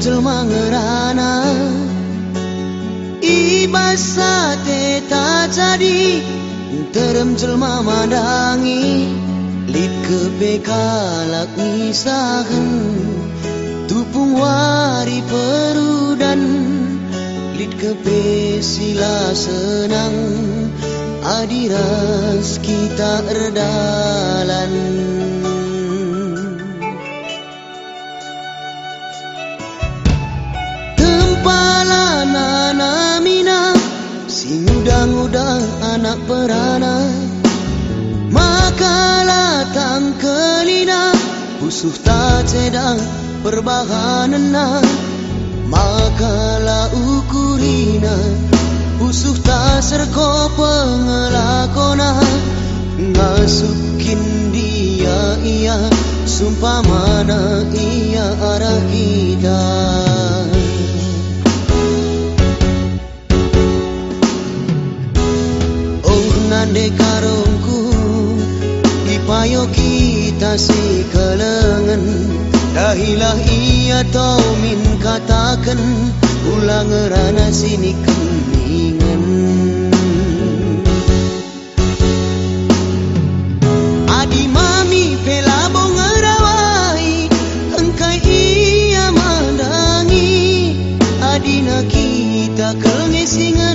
jema rana ibasa te jadi Terem jelma mandangi lid ke bekalak misahun tupung wari perudan dan lip ke senang. Adiras kita erdalan. Udang-udang anak perana. Maka tang kelina Usuh tak cedang perbahanan Maka ukurina Usuh tak serko pengelakona. Ngasukin dia iya Sumpah mana ia arah kita nande karungku Dipayo kita si kelengan. Dahilah ia tau min katakan Ulang rana sini keningan. Adi mami pela bongerawai Engkai ia mandangi. Adina kita kengesinganan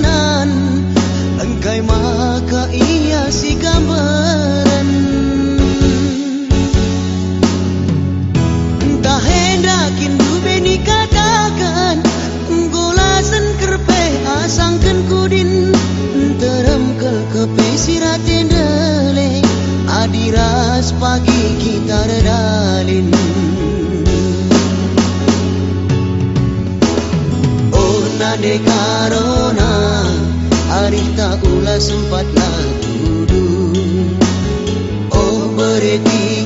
siratin dele Adiras pagi kita redalin. Oh nade karona Arita ulah sempatlah duduk Oh berhentikan Pengelaku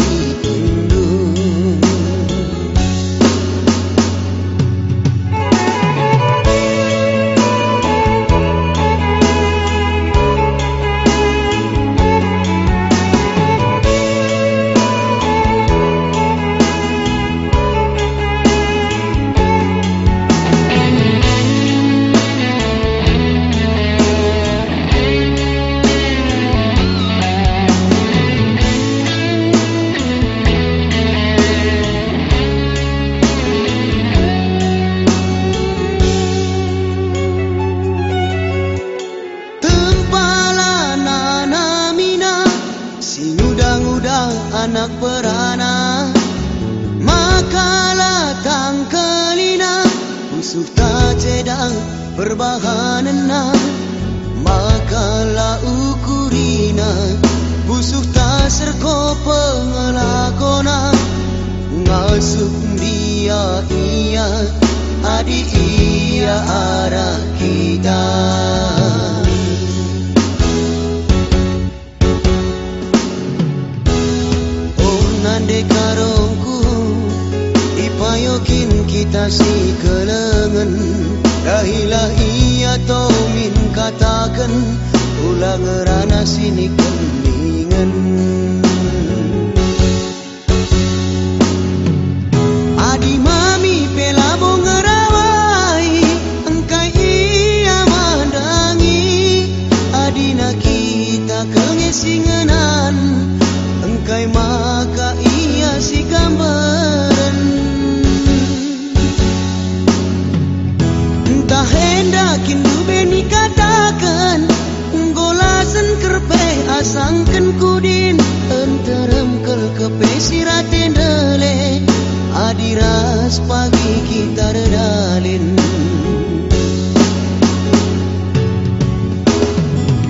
anak perana Makalah tang kelina Usuh tak cedang perbahanan Makalah ukurina. Usuh tak serko pengelakona Ngasuh dia iya Adi iya arah kita nande karongku Dipayokin kita si kelengan Dahilah ia to min katakan Ulang rana sini keningan Entah hendakin dubeni katakan Golasan kerpe asangkan kudin Enterem kel kepe siratin dele Adiras pagi kita redalin.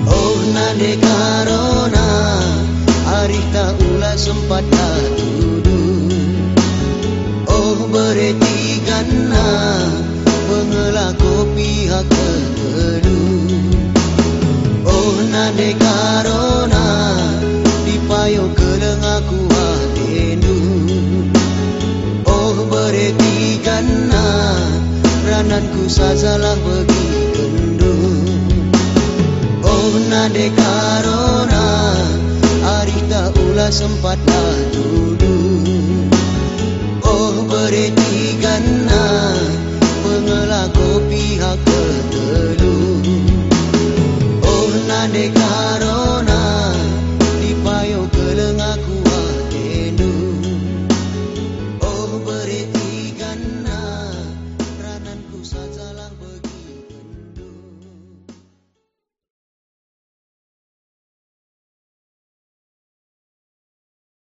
Oh nade karona Arita ulah sempat duduk Oh berhentikan Pengelaku pihak kedua. Oh nade karona Dipayo keleng aku adendu Oh berhentikan Parananku sajalah pergi kendung Oh nade karona Arita ulah sempat dah duduk Oh bereti not good.